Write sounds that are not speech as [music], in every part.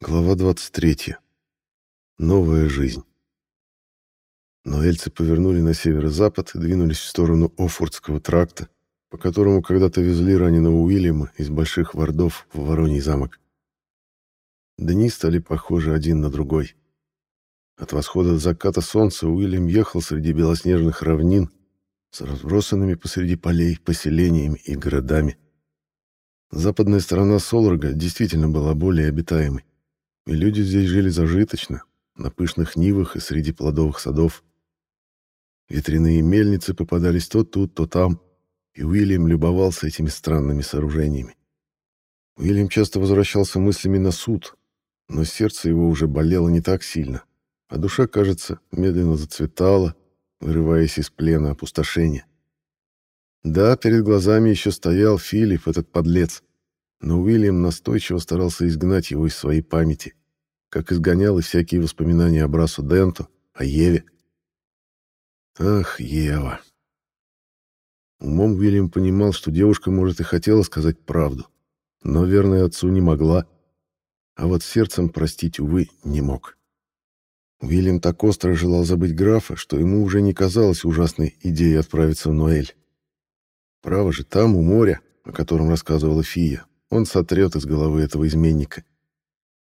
Глава 23. Новая жизнь. Ноэльцы повернули на северо-запад и двинулись в сторону Офордского тракта, по которому когда-то везли раненого Уильяма из Больших Вардов в Вороний замок. Дни стали похожи один на другой. От восхода до заката солнца Уильям ехал среди белоснежных равнин с разбросанными посреди полей поселениями и городами. Западная сторона Солорга действительно была более обитаемой и люди здесь жили зажиточно, на пышных нивах и среди плодовых садов. Ветряные мельницы попадались то тут, то там, и Уильям любовался этими странными сооружениями. Уильям часто возвращался мыслями на суд, но сердце его уже болело не так сильно, а душа, кажется, медленно зацветала, вырываясь из плена опустошения. Да, перед глазами еще стоял Филипп, этот подлец, но Уильям настойчиво старался изгнать его из своей памяти как изгонял и всякие воспоминания о Брасу Денту, о Еве. Ах, Ева. Умом Уильям понимал, что девушка, может, и хотела сказать правду, но верной отцу не могла, а вот сердцем простить, увы, не мог. Уильям так остро желал забыть графа, что ему уже не казалось ужасной идеей отправиться в Ноэль. Право же, там, у моря, о котором рассказывала Фия, он сотрет из головы этого изменника.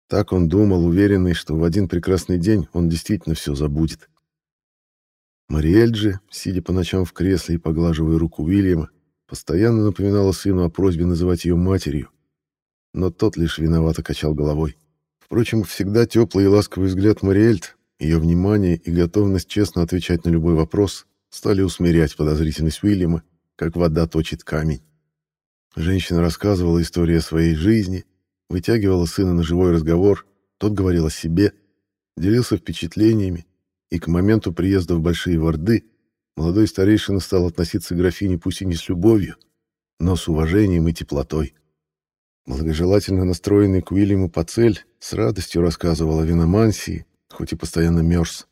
Так он думал, уверенный, что в один прекрасный день он действительно все забудет. Мариэль же, сидя по ночам в кресле и поглаживая руку Уильяма, постоянно напоминала сыну о просьбе называть ее матерью, но тот лишь виновато качал головой. Впрочем, всегда теплый и ласковый взгляд Мариэльт, ее внимание и готовность честно отвечать на любой вопрос стали усмирять подозрительность Уильяма, как вода точит камень. Женщина рассказывала историю своей жизни, вытягивала сына на живой разговор, тот говорил о себе, делился впечатлениями, и к моменту приезда в Большие Ворды молодой старейшина стал относиться к графине пусть и не с любовью, но с уважением и теплотой. Благожелательно настроенный к Уильяму Пацель с радостью рассказывал о виномансии, хоть и постоянно мерз.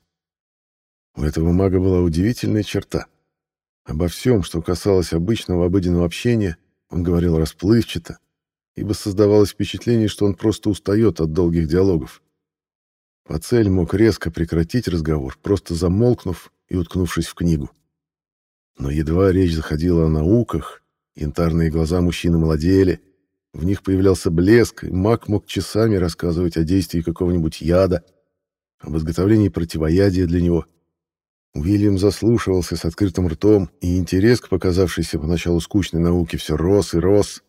У этого мага была удивительная черта. Обо всем, что касалось обычного обыденного общения, он говорил расплывчато, ибо создавалось впечатление, что он просто устает от долгих диалогов. Пацель мог резко прекратить разговор, просто замолкнув и уткнувшись в книгу. Но едва речь заходила о науках, янтарные глаза мужчины молодели, в них появлялся блеск, и маг мог часами рассказывать о действии какого-нибудь яда, об изготовлении противоядия для него. Уильям заслушивался с открытым ртом, и интерес к показавшейся поначалу скучной науке все рос и рос.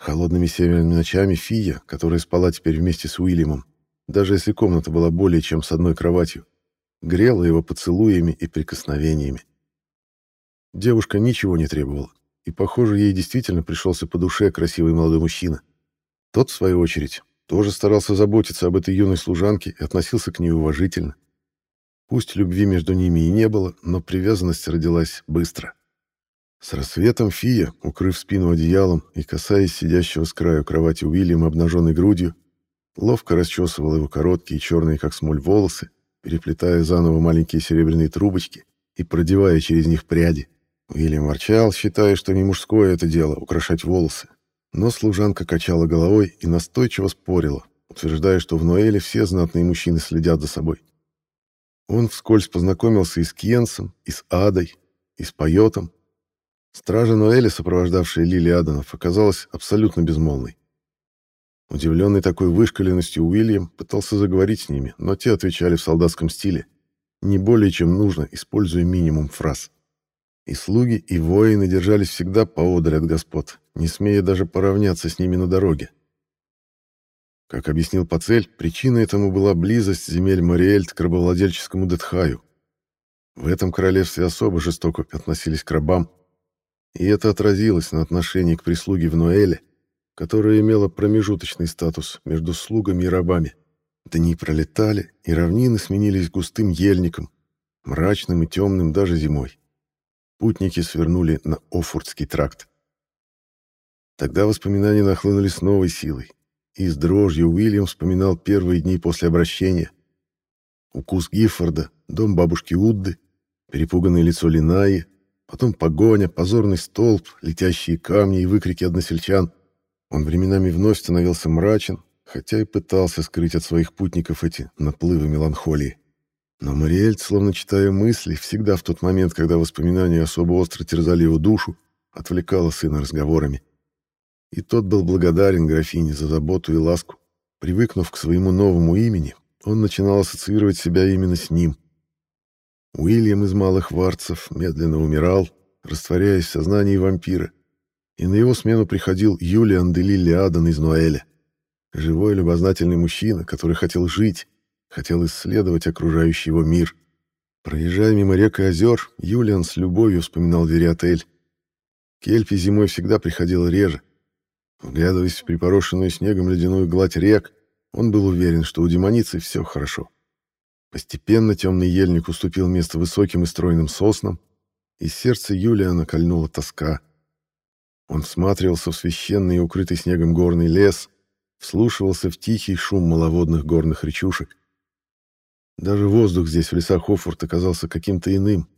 Холодными северными ночами Фия, которая спала теперь вместе с Уильямом, даже если комната была более чем с одной кроватью, грела его поцелуями и прикосновениями. Девушка ничего не требовала, и, похоже, ей действительно пришелся по душе красивый молодой мужчина. Тот, в свою очередь, тоже старался заботиться об этой юной служанке и относился к ней уважительно. Пусть любви между ними и не было, но привязанность родилась быстро. С рассветом Фия, укрыв спину одеялом и касаясь сидящего с краю кровати Уильяма обнаженной грудью, ловко расчесывала его короткие черные, как смоль, волосы, переплетая заново маленькие серебряные трубочки и продевая через них пряди. Уильям ворчал, считая, что не мужское это дело — украшать волосы. Но служанка качала головой и настойчиво спорила, утверждая, что в Ноэле все знатные мужчины следят за собой. Он вскользь познакомился и с Кьенсом, и с Адой, и с Пайотом, Стража Ноэля, сопровождавшая Лили Аданов, оказалась абсолютно безмолвной. Удивленный такой вышкаленностью Уильям пытался заговорить с ними, но те отвечали в солдатском стиле, не более чем нужно, используя минимум фраз. И слуги, и воины держались всегда поодаль от господ, не смея даже поравняться с ними на дороге. Как объяснил Пацель, причиной этому была близость земель Мариэльт к рабовладельческому Детхаю. В этом королевстве особо жестоко относились к рабам, и это отразилось на отношении к прислуге в Ноэле, которая имела промежуточный статус между слугами и рабами. Дни пролетали, и равнины сменились густым ельником, мрачным и темным даже зимой. Путники свернули на Офуртский тракт. Тогда воспоминания нахлынули с новой силой, и с дрожью Уильям вспоминал первые дни после обращения. Укус Гиффорда, дом бабушки Удды, перепуганное лицо Линаи, Потом погоня, позорный столб, летящие камни и выкрики односельчан. Он временами вновь становился мрачен, хотя и пытался скрыть от своих путников эти наплывы меланхолии. Но Мариэль, словно читая мысли, всегда в тот момент, когда воспоминания особо остро терзали его душу, отвлекала сына разговорами. И тот был благодарен графине за заботу и ласку. Привыкнув к своему новому имени, он начинал ассоциировать себя именно с ним. Уильям из малых варцев медленно умирал, растворяясь в сознании вампира, и на его смену приходил Юлиан де Лилиадан из Ноэля. Живой любознательный мужчина, который хотел жить, хотел исследовать окружающий его мир. Проезжая мимо рек и озер, Юлиан с любовью вспоминал Вериотель. Кельпи зимой всегда приходил реже. Вглядываясь в припорошенную снегом ледяную гладь рек, он был уверен, что у демоницы все хорошо. Постепенно темный ельник уступил место высоким и стройным соснам, и сердце Юлиана кольнула тоска. Он всматривался в священный и укрытый снегом горный лес, вслушивался в тихий шум маловодных горных речушек. Даже воздух здесь, в лесах Хоффорта, казался каким-то иным.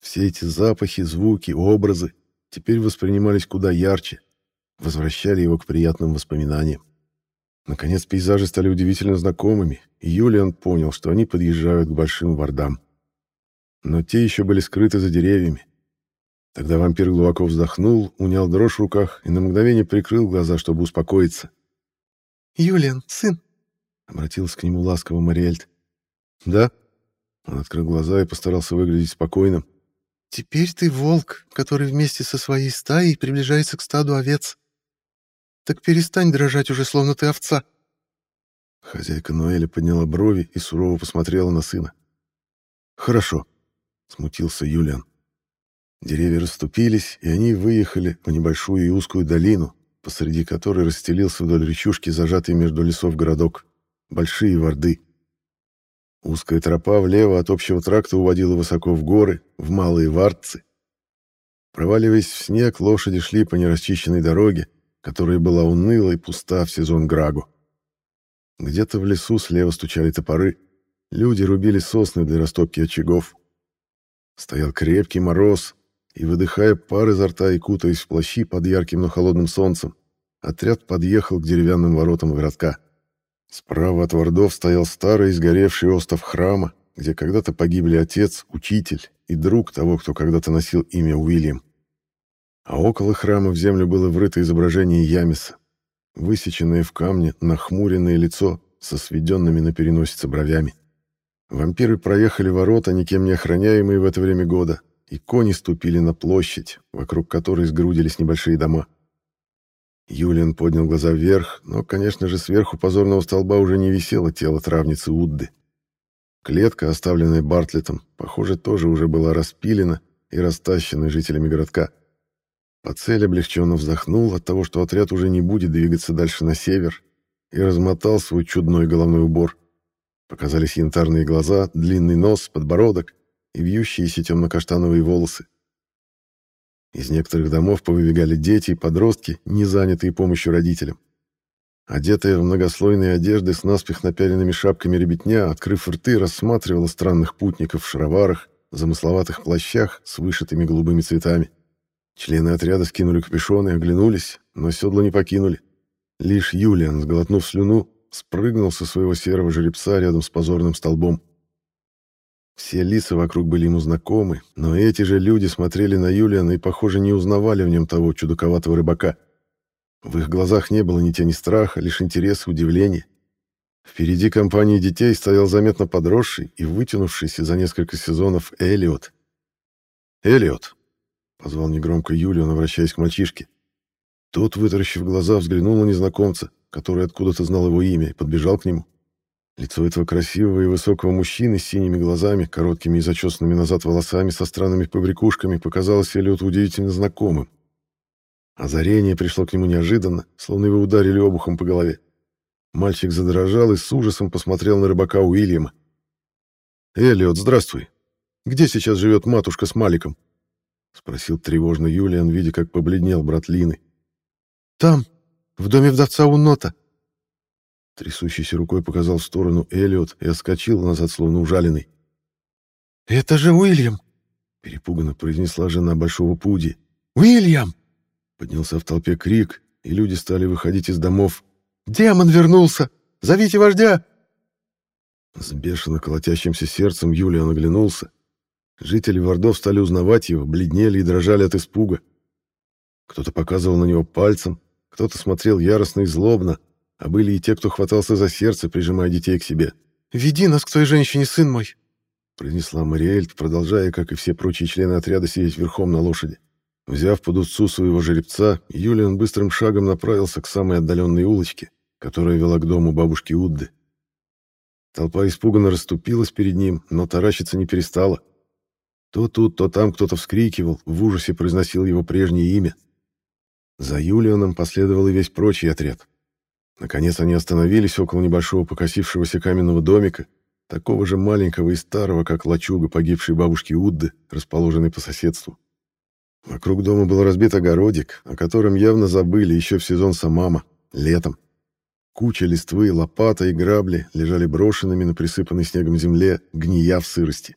Все эти запахи, звуки, образы теперь воспринимались куда ярче, возвращали его к приятным воспоминаниям. Наконец пейзажи стали удивительно знакомыми, и Юлиан понял, что они подъезжают к большим вардам. Но те еще были скрыты за деревьями. Тогда вампир глубоко вздохнул, унял дрожь в руках и на мгновение прикрыл глаза, чтобы успокоиться. «Юлиан, сын!» — обратился к нему ласково Мариэльт. «Да?» Он открыл глаза и постарался выглядеть спокойным. «Теперь ты волк, который вместе со своей стаей приближается к стаду овец. Так перестань дрожать уже, словно ты овца». Хозяйка Ноэля подняла брови и сурово посмотрела на сына. «Хорошо», — смутился Юлиан. Деревья расступились, и они выехали в небольшую и узкую долину, посреди которой расстелился вдоль речушки, зажатый между лесов городок. Большие ворды. Узкая тропа влево от общего тракта уводила высоко в горы, в малые вартцы. Проваливаясь в снег, лошади шли по нерасчищенной дороге, которая была уныла и пуста в сезон Грагу. Где-то в лесу слева стучали топоры. Люди рубили сосны для растопки очагов. Стоял крепкий мороз, и, выдыхая пар изо рта и кутаясь в плащи под ярким, но холодным солнцем, отряд подъехал к деревянным воротам городка. Справа от вордов стоял старый изгоревший остов храма, где когда-то погибли отец, учитель и друг того, кто когда-то носил имя Уильям. А около храма в землю было врыто изображение Ямиса, высеченное в камне нахмуренное лицо со сведенными на переносице бровями. Вампиры проехали ворота, никем не охраняемые в это время года, и кони ступили на площадь, вокруг которой сгрудились небольшие дома. Юлиан поднял глаза вверх, но, конечно же, сверху позорного столба уже не висело тело травницы Удды. Клетка, оставленная Бартлетом, похоже, тоже уже была распилена и растащена жителями городка. Пацель облегченно вздохнул от того, что отряд уже не будет двигаться дальше на север, и размотал свой чудной головной убор. Показались янтарные глаза, длинный нос, подбородок и вьющиеся темно-каштановые волосы. Из некоторых домов повыбегали дети и подростки, не занятые помощью родителям. Одетая в многослойные одежды с наспех напяленными шапками ребятня, открыв рты, рассматривала странных путников в шароварах, замысловатых плащах с вышитыми голубыми цветами. Члены отряда скинули капюшоны и оглянулись, но седло не покинули. Лишь Юлиан, сглотнув слюну, спрыгнул со своего серого жеребца рядом с позорным столбом. Все лица вокруг были ему знакомы, но эти же люди смотрели на Юлиана и, похоже, не узнавали в нем того чудаковатого рыбака. В их глазах не было ни тени страха, лишь интерес и удивление. Впереди компании детей стоял заметно подросший и вытянувшийся за несколько сезонов Элиот. «Элиот!» — позвал негромко Юлиан, обращаясь к мальчишке. Тот, вытаращив глаза, взглянул на незнакомца, который откуда-то знал его имя, и подбежал к нему. Лицо этого красивого и высокого мужчины с синими глазами, короткими и зачесанными назад волосами со странными побрякушками показалось Эллиоту удивительно знакомым. Озарение пришло к нему неожиданно, словно его ударили обухом по голове. Мальчик задрожал и с ужасом посмотрел на рыбака Уильяма. «Эллиот, здравствуй. Где сейчас живет матушка с Маликом?» — спросил тревожно Юлиан, видя, как побледнел брат Лины. «Там, в доме вдовца Унота», Трясущейся рукой показал в сторону Элиот и отскочил назад, словно ужаленный. «Это же Уильям!» — перепуганно произнесла жена Большого Пуди. «Уильям!» Поднялся в толпе крик, и люди стали выходить из домов. Демон вернулся! Зовите вождя!» С бешено колотящимся сердцем Юлиан оглянулся. Жители Вардов стали узнавать его, бледнели и дрожали от испуга. Кто-то показывал на него пальцем, кто-то смотрел яростно и злобно, а были и те, кто хватался за сердце, прижимая детей к себе. «Веди нас к той женщине, сын мой!» произнесла Мариэльт, продолжая, как и все прочие члены отряда, сидеть верхом на лошади. Взяв под узцу своего жеребца, Юлиан быстрым шагом направился к самой отдаленной улочке, которая вела к дому бабушки Удды. Толпа испуганно расступилась перед ним, но таращиться не перестала. То тут, то там кто-то вскрикивал, в ужасе произносил его прежнее имя. За Юлианом последовал и весь прочий отряд. Наконец они остановились около небольшого покосившегося каменного домика, такого же маленького и старого, как лачуга погибшей бабушки Удды, расположенной по соседству. Вокруг дома был разбит огородик, о котором явно забыли еще в сезон Самама, летом. Куча листвы, лопата и грабли лежали брошенными на присыпанной снегом земле, гния в сырости.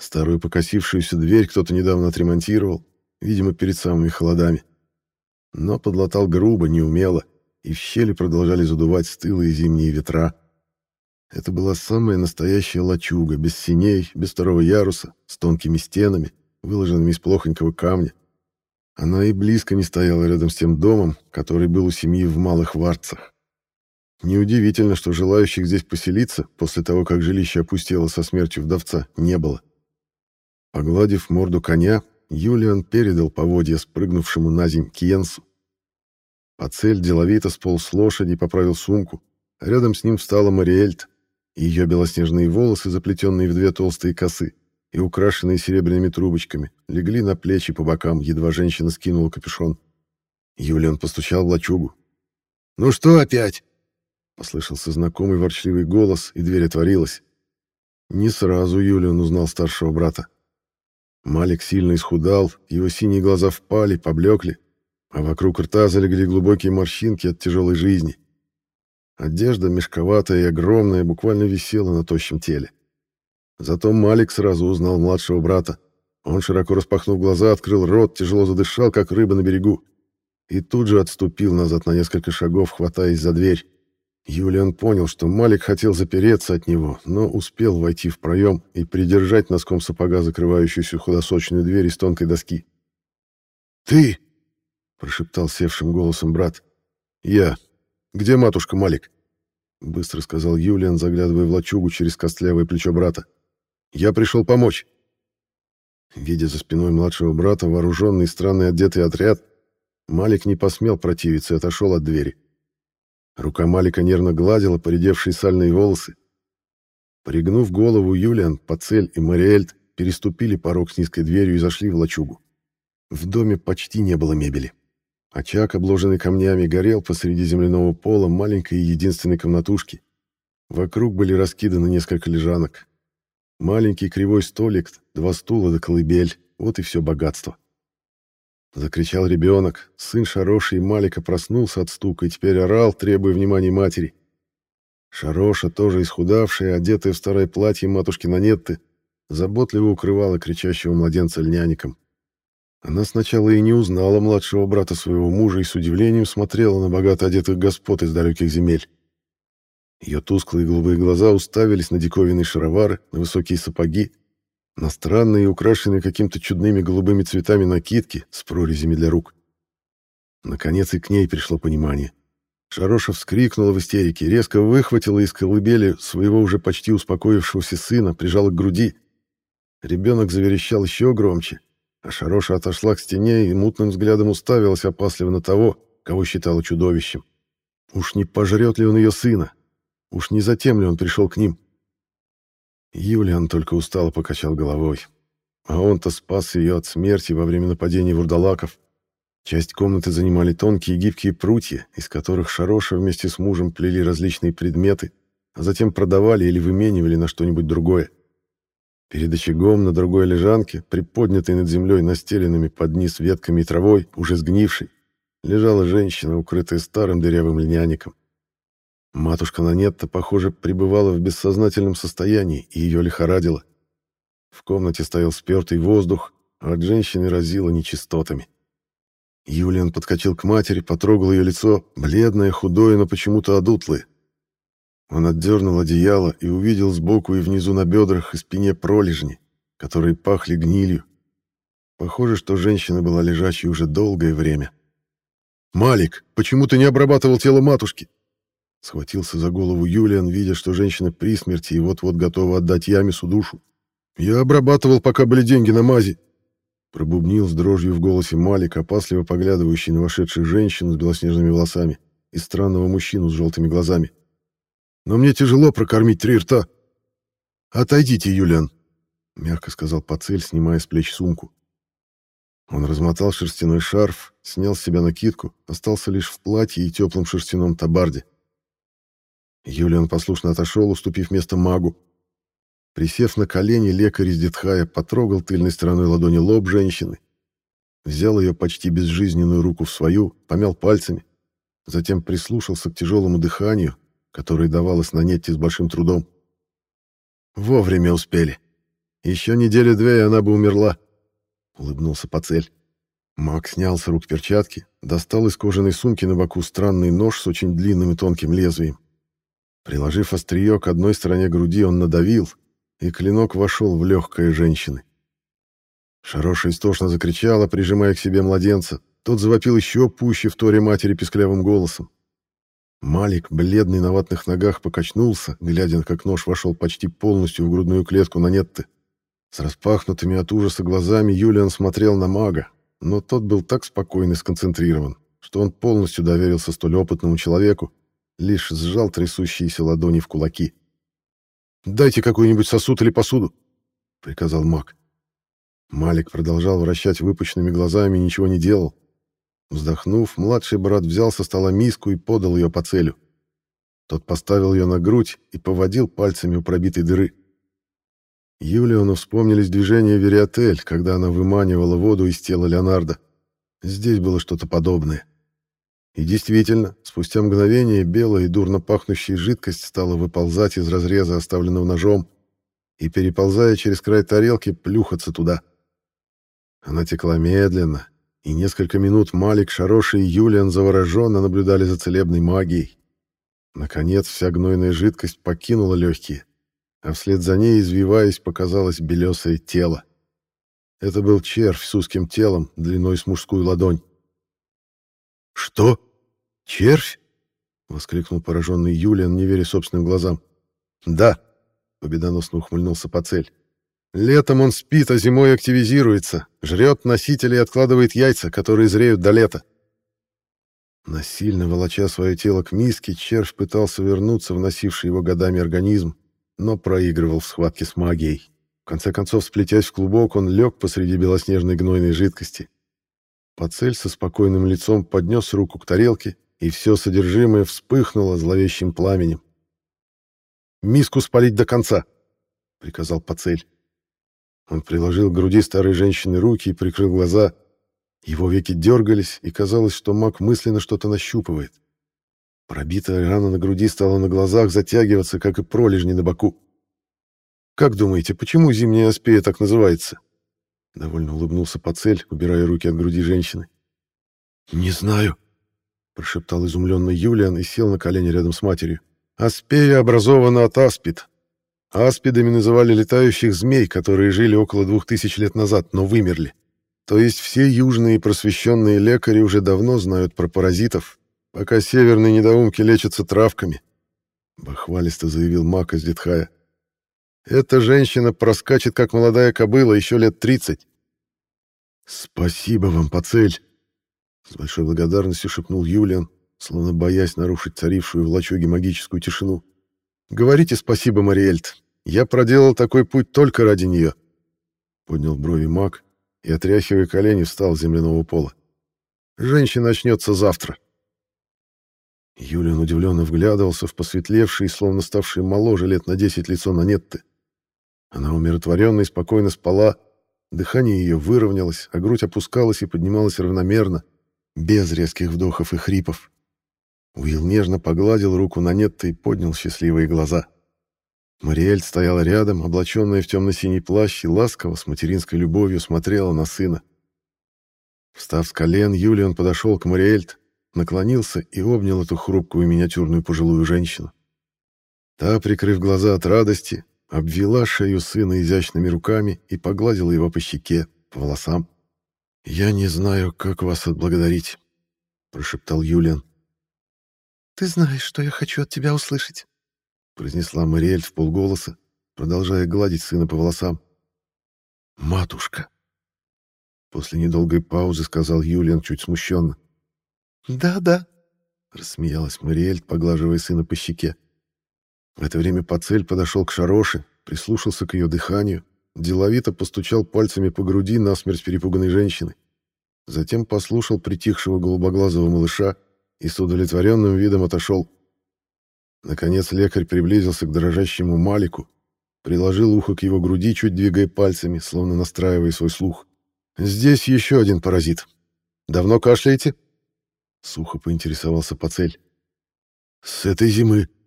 Старую покосившуюся дверь кто-то недавно отремонтировал, видимо, перед самыми холодами. Но подлатал грубо, неумело, и в щели продолжали задувать стылые зимние ветра. Это была самая настоящая лачуга, без синей, без второго яруса, с тонкими стенами, выложенными из плохонького камня. Она и близко не стояла рядом с тем домом, который был у семьи в Малых Варцах. Неудивительно, что желающих здесь поселиться, после того, как жилище опустело со смертью вдовца, не было. Погладив морду коня, Юлиан передал поводья спрыгнувшему на земь Кьенсу. Пацель деловито сполз с лошади и поправил сумку. Рядом с ним встала Мариэльт. Ее белоснежные волосы, заплетенные в две толстые косы, и украшенные серебряными трубочками, легли на плечи по бокам, едва женщина скинула капюшон. Юлиан постучал в лачугу. «Ну что опять?» Послышался знакомый ворчливый голос, и дверь отворилась. Не сразу Юлиан узнал старшего брата. Малик сильно исхудал, его синие глаза впали, поблекли, а вокруг рта залегли глубокие морщинки от тяжелой жизни. Одежда мешковатая и огромная буквально висела на тощем теле. Зато Малик сразу узнал младшего брата. Он, широко распахнув глаза, открыл рот, тяжело задышал, как рыба на берегу. И тут же отступил назад на несколько шагов, хватаясь за дверь. Юлиан понял, что Малик хотел запереться от него, но успел войти в проем и придержать носком сапога закрывающуюся худосочную дверь из тонкой доски. «Ты!» — прошептал севшим голосом брат. «Я. Где матушка Малик?» — быстро сказал Юлиан, заглядывая в лачугу через костлявое плечо брата. Я пришел помочь. Видя за спиной младшего брата вооруженный и странный одетый отряд, Малик не посмел противиться и отошел от двери. Рука Малика нервно гладила поредевшие сальные волосы. Пригнув голову, Юлиан, Пацель и Мариэльт переступили порог с низкой дверью и зашли в лачугу. В доме почти не было мебели. Очаг, обложенный камнями, горел посреди земляного пола маленькой и единственной комнатушки. Вокруг были раскиданы несколько лежанок. Маленький кривой столик, два стула да колыбель — вот и все богатство. Закричал ребенок. Сын Шароши и Малика проснулся от стука и теперь орал, требуя внимания матери. Шароша, тоже исхудавшая, одетая в старое платье матушки Нанетты, заботливо укрывала кричащего младенца льняником. Она сначала и не узнала младшего брата своего мужа и с удивлением смотрела на богато одетых господ из далеких земель. Ее тусклые голубые глаза уставились на диковинные шаровары, на высокие сапоги, на странные, украшенные каким-то чудными голубыми цветами накидки с прорезями для рук. Наконец и к ней пришло понимание. Шароша вскрикнула в истерике, резко выхватила из колыбели своего уже почти успокоившегося сына, прижала к груди. Ребенок заверещал еще громче, а Шароша отошла к стене и мутным взглядом уставилась опасливо на того, кого считала чудовищем. Уж не пожрет ли он ее сына? Уж не затем ли он пришел к ним? Юлиан только устало покачал головой. А он-то спас ее от смерти во время нападения вурдалаков. Часть комнаты занимали тонкие гибкие прутья, из которых Шароша вместе с мужем плели различные предметы, а затем продавали или выменивали на что-нибудь другое. Перед очагом на другой лежанке, приподнятой над землей настеленными под низ ветками и травой, уже сгнившей, лежала женщина, укрытая старым дырявым льняником. Матушка Нанетта, похоже, пребывала в бессознательном состоянии, и ее лихорадило. В комнате стоял спертый воздух, а от женщины разило нечистотами. Юлиан подскочил к матери, потрогал ее лицо, бледное, худое, но почему-то одутлое. Он отдернул одеяло и увидел сбоку и внизу на бедрах и спине пролежни, которые пахли гнилью. Похоже, что женщина была лежачей уже долгое время. «Малик, почему ты не обрабатывал тело матушки?» Схватился за голову Юлиан, видя, что женщина при смерти и вот-вот готова отдать Ямису душу. «Я обрабатывал, пока были деньги на мази», Пробубнил с дрожью в голосе Малик, опасливо поглядывающий на вошедших женщину с белоснежными волосами и странного мужчину с желтыми глазами. «Но мне тяжело прокормить три рта». «Отойдите, Юлиан», — мягко сказал Пацель, снимая с плеч сумку. Он размотал шерстяной шарф, снял с себя накидку, остался лишь в платье и теплом шерстяном табарде. Юлиан послушно отошел, уступив место магу, Присев на колени, лекарь из Детхая потрогал тыльной стороной ладони лоб женщины, взял ее почти безжизненную руку в свою, помял пальцами, затем прислушался к тяжелому дыханию, которое давалось на нетте с большим трудом. «Вовремя успели. Еще недели-две, и она бы умерла», — улыбнулся Пацель. Мак снял с рук перчатки, достал из кожаной сумки на боку странный нож с очень длинным и тонким лезвием. Приложив острие к одной стороне груди, он надавил, и клинок вошел в легкое женщины. Шароша истошно закричала, прижимая к себе младенца. Тот завопил еще пуще в торе матери писклявым голосом. Малик, бледный на ватных ногах, покачнулся, глядя, как нож вошел почти полностью в грудную клетку на Нетты. С распахнутыми от ужаса глазами Юлиан смотрел на мага, но тот был так спокойно сконцентрирован, что он полностью доверился столь опытному человеку, лишь сжал трясущиеся ладони в кулаки. «Дайте какой-нибудь сосуд или посуду», — приказал маг. Малик продолжал вращать выпученными глазами и ничего не делал. Вздохнув, младший брат взял со стола миску и подал ее по целю. Тот поставил ее на грудь и поводил пальцами у пробитой дыры. Юлиону вспомнились движения Вериотель, когда она выманивала воду из тела Леонардо. Здесь было что-то подобное. И действительно, спустя мгновение белая и дурно пахнущая жидкость стала выползать из разреза, оставленного ножом, и, переползая через край тарелки, плюхаться туда. Она текла медленно, и несколько минут Малик, Шароши и Юлиан завороженно наблюдали за целебной магией. Наконец, вся гнойная жидкость покинула легкие, а вслед за ней, извиваясь, показалось белесое тело. Это был червь с узким телом, длиной с мужскую ладонь. «Что? Червь?» — воскликнул пораженный Юлиан, не веря собственным глазам. «Да», — победоносно ухмыльнулся Пацель. «Летом он спит, а зимой активизируется, жрет носители и откладывает яйца, которые зреют до лета». Насильно волоча свое тело к миске, червь пытался вернуться в носивший его годами организм, но проигрывал в схватке с магией. В конце концов, сплетясь в клубок, он лег посреди белоснежной гнойной жидкости. Пацель со спокойным лицом поднес руку к тарелке, и все содержимое вспыхнуло зловещим пламенем. «Миску спалить до конца!» — приказал Пацель. Он приложил к груди старой женщины руки и прикрыл глаза. Его веки дергались, и казалось, что маг мысленно что-то нащупывает. Пробитая рана на груди стала на глазах затягиваться, как и пролежни на боку. «Как думаете, почему зимняя аспея так называется?» Довольно улыбнулся Пацель, убирая руки от груди женщины. «Не знаю», — прошептал изумленный Юлиан и сел на колени рядом с матерью. «Аспея образована от аспид. Аспидами называли летающих змей, которые жили около двух тысяч лет назад, но вымерли. То есть все южные просвещенные лекари уже давно знают про паразитов, пока северные недоумки лечатся травками», — бахвалисто заявил Мак из Детхая. Эта женщина проскачет, как молодая кобыла, еще лет тридцать. «Спасибо вам, Пацель!» С большой благодарностью шепнул Юлиан, словно боясь нарушить царившую в лачуге магическую тишину. «Говорите спасибо, Мариэльт. Я проделал такой путь только ради нее». Поднял брови маг и, отряхивая колени, встал с земляного пола. «Женщина очнется завтра». Юлиан удивленно вглядывался в посветлевшее и словно ставшее моложе лет на десять лицо Нанетты. Она умиротворенно и спокойно спала, дыхание ее выровнялось, а грудь опускалась и поднималась равномерно, без резких вдохов и хрипов. Уилл нежно погладил руку на Нетта и поднял счастливые глаза. Мариэль стояла рядом, облаченная в темно-синий плащ, и ласково, с материнской любовью смотрела на сына. Встав с колен, Юлиан подошел к Мариэльт, наклонился и обнял эту хрупкую миниатюрную пожилую женщину. Та, прикрыв глаза от радости, обвела шею сына изящными руками и погладила его по щеке, по волосам. «Я не знаю, как вас отблагодарить», — прошептал Юлиан. «Ты знаешь, что я хочу от тебя услышать», — произнесла Мариэль в полголоса, продолжая гладить сына по волосам. «Матушка!» После недолгой паузы сказал Юлиан чуть смущенно. «Да-да», — рассмеялась Мариэль, поглаживая сына по щеке. В это время Пацель подошел к Шароше, прислушался к ее дыханию, деловито постучал пальцами по груди насмерть перепуганной женщины. Затем послушал притихшего голубоглазого малыша и с удовлетворенным видом отошел. Наконец лекарь приблизился к дрожащему Малику, приложил ухо к его груди, чуть двигая пальцами, словно настраивая свой слух. «Здесь еще один паразит. Давно кашляете?» Сухо поинтересовался Пацель. «С этой зимы», —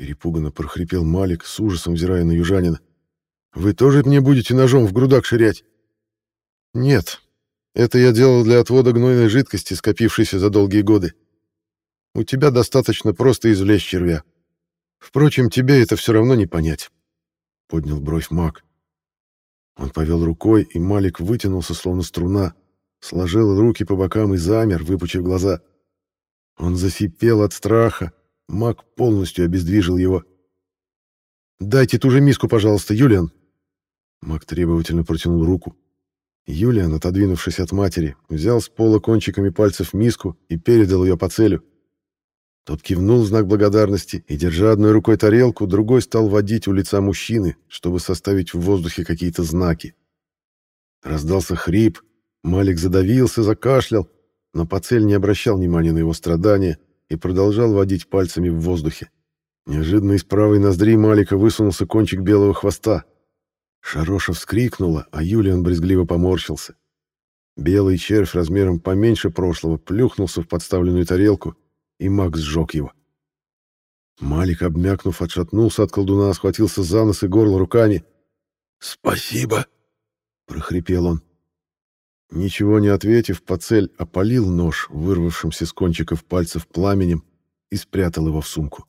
перепуганно прохрипел Малик, с ужасом взирая на южанина. «Вы тоже мне будете ножом в грудак ширять?» «Нет, это я делал для отвода гнойной жидкости, скопившейся за долгие годы. У тебя достаточно просто извлечь червя. Впрочем, тебе это все равно не понять», — поднял бровь маг. Он повел рукой, и Малик вытянулся, словно струна, сложил руки по бокам и замер, выпучив глаза. Он засипел от страха. Маг полностью обездвижил его. «Дайте ту же миску, пожалуйста, Юлиан!» Маг требовательно протянул руку. Юлиан, отодвинувшись от матери, взял с пола кончиками пальцев миску и передал ее по целю. Тот кивнул в знак благодарности и, держа одной рукой тарелку, другой стал водить у лица мужчины, чтобы составить в воздухе какие-то знаки. Раздался хрип, Малик задавился, закашлял, но Пацель не обращал внимания на его страдания и продолжал водить пальцами в воздухе. Неожиданно из правой ноздри Малика высунулся кончик белого хвоста. Шароша вскрикнула, а Юлиан брезгливо поморщился. Белый червь размером поменьше прошлого плюхнулся в подставленную тарелку, и Макс сжег его. Малик, обмякнув, отшатнулся от колдуна, схватился за нос и горло руками. «Спасибо!» — прохрипел он. Ничего не ответив, Пацель опалил нож, вырвавшимся с кончиков пальцев пламенем, и спрятал его в сумку.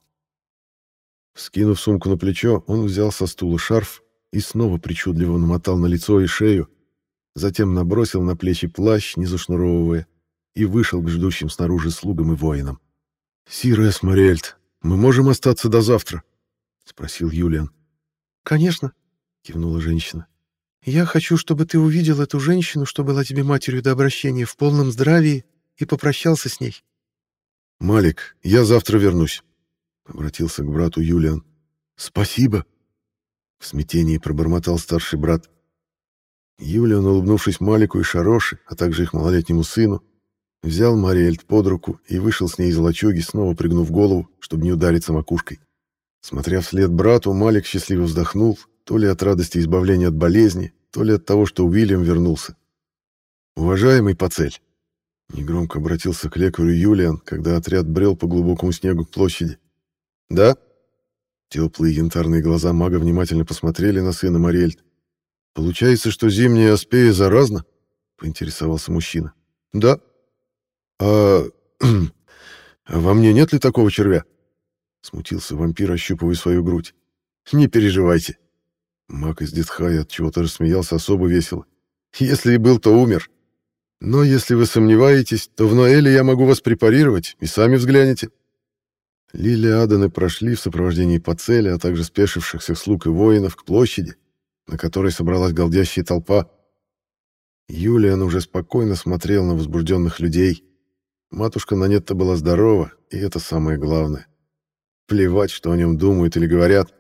Скинув сумку на плечо, он взял со стула шарф и снова причудливо намотал на лицо и шею, затем набросил на плечи плащ, не зашнуровывая, и вышел к ждущим снаружи слугам и воинам. «Сир Эсмариэльт, мы можем остаться до завтра?» — спросил Юлиан. «Конечно», — кивнула женщина. Я хочу, чтобы ты увидел эту женщину, что была тебе матерью до обращения, в полном здравии и попрощался с ней. Малик, я завтра вернусь, обратился к брату Юлиан. Спасибо, в смятении пробормотал старший брат. Юлиан, улыбнувшись Малику и Шароши, а также их малолетнему сыну, взял Мариэльт под руку и вышел с ней из лачуги, снова пригнув голову, чтобы не удариться макушкой. Смотря вслед брату, Малик счастливо вздохнул то ли от радости избавления от болезни, то ли от того, что Уильям вернулся. «Уважаемый Пацель!» Негромко обратился к лекарю Юлиан, когда отряд брел по глубокому снегу к площади. «Да?» Теплые янтарные глаза мага внимательно посмотрели на сына Мариэльт. «Получается, что зимняя аспея заразна?» — поинтересовался мужчина. «Да». «А... [clears throat] во мне нет ли такого червя?» — смутился вампир, ощупывая свою грудь. «Не переживайте. Мак из Дитхая от чего-то рассмеялся особо весело. «Если и был, то умер. Но если вы сомневаетесь, то в Ноэле я могу вас препарировать, и сами взгляните». Лили Аданы прошли в сопровождении Пацеля, а также спешившихся слуг и воинов к площади, на которой собралась голдящая толпа. Юлиан уже спокойно смотрел на возбужденных людей. Матушка Нанетта была здорова, и это самое главное. Плевать, что о нем думают или говорят.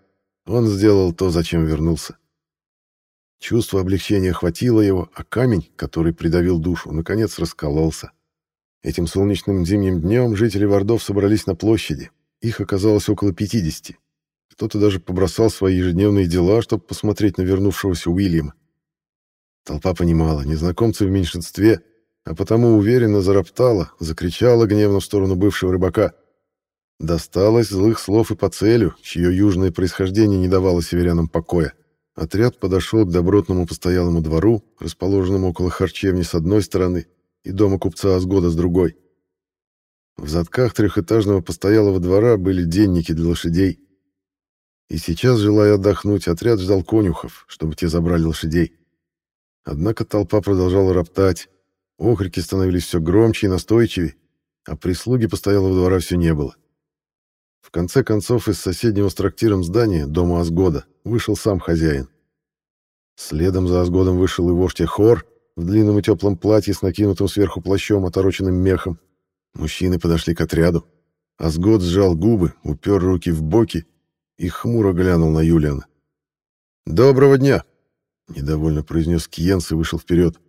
Он сделал то, зачем вернулся. Чувство облегчения хватило его, а камень, который придавил душу, наконец раскололся. Этим солнечным зимним днем жители Вардов собрались на площади. Их оказалось около 50. Кто-то даже побросал свои ежедневные дела, чтобы посмотреть на вернувшегося Уильяма. Толпа понимала, незнакомцы в меньшинстве, а потому уверенно зароптала, закричала гневно в сторону бывшего рыбака. Досталось злых слов и по целю, чье южное происхождение не давало северянам покоя. Отряд подошел к добротному постоялому двору, расположенному около харчевни с одной стороны, и дома купца Асгода с другой. В задках трехэтажного постоялого двора были денники для лошадей. И сейчас, желая отдохнуть, отряд ждал конюхов, чтобы те забрали лошадей. Однако толпа продолжала роптать, окрики становились все громче и настойчивее, а прислуги постоялого двора все не было. В конце концов, из соседнего с трактиром здания, дома Асгода, вышел сам хозяин. Следом за Асгодом вышел и вождь Хор в длинном и теплом платье с накинутым сверху плащом, отороченным мехом. Мужчины подошли к отряду. Асгод сжал губы, упер руки в боки и хмуро глянул на Юлиана. «Доброго дня!» — недовольно произнес Кьенс и вышел вперед.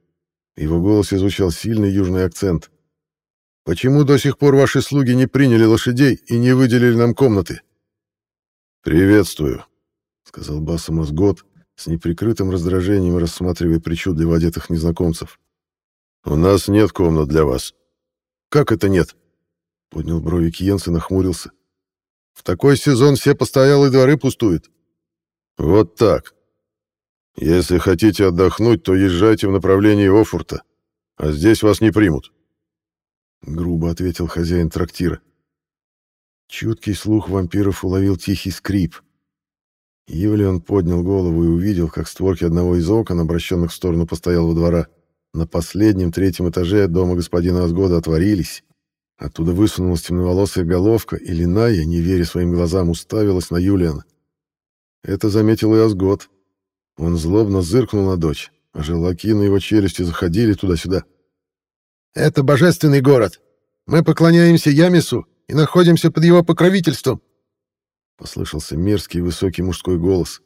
В его голосе звучал сильный южный акцент. «Почему до сих пор ваши слуги не приняли лошадей и не выделили нам комнаты?» «Приветствую», — сказал басом Асгод, с неприкрытым раздражением рассматривая причудливо одетых незнакомцев. «У нас нет комнат для вас». «Как это нет?» — поднял брови Киенс и нахмурился. «В такой сезон все постоялые дворы пустуют». «Вот так. Если хотите отдохнуть, то езжайте в направлении Офурта, а здесь вас не примут». Грубо ответил хозяин трактира. Чуткий слух вампиров уловил тихий скрип — Юлиан поднял голову и увидел, как створки одного из окон, обращенных в сторону постоялого двора, на последнем третьем этаже дома господина Асгода отворились. Оттуда высунулась темноволосая головка, и Линая, не веря своим глазам, уставилась на Юлиана. Это заметил и Асгод. Он злобно зыркнул на дочь, а желаки на его челюсти заходили туда-сюда. «Это божественный город. Мы поклоняемся Ямису и находимся под его покровительством», Послышался мерзкий высокий мужской голос.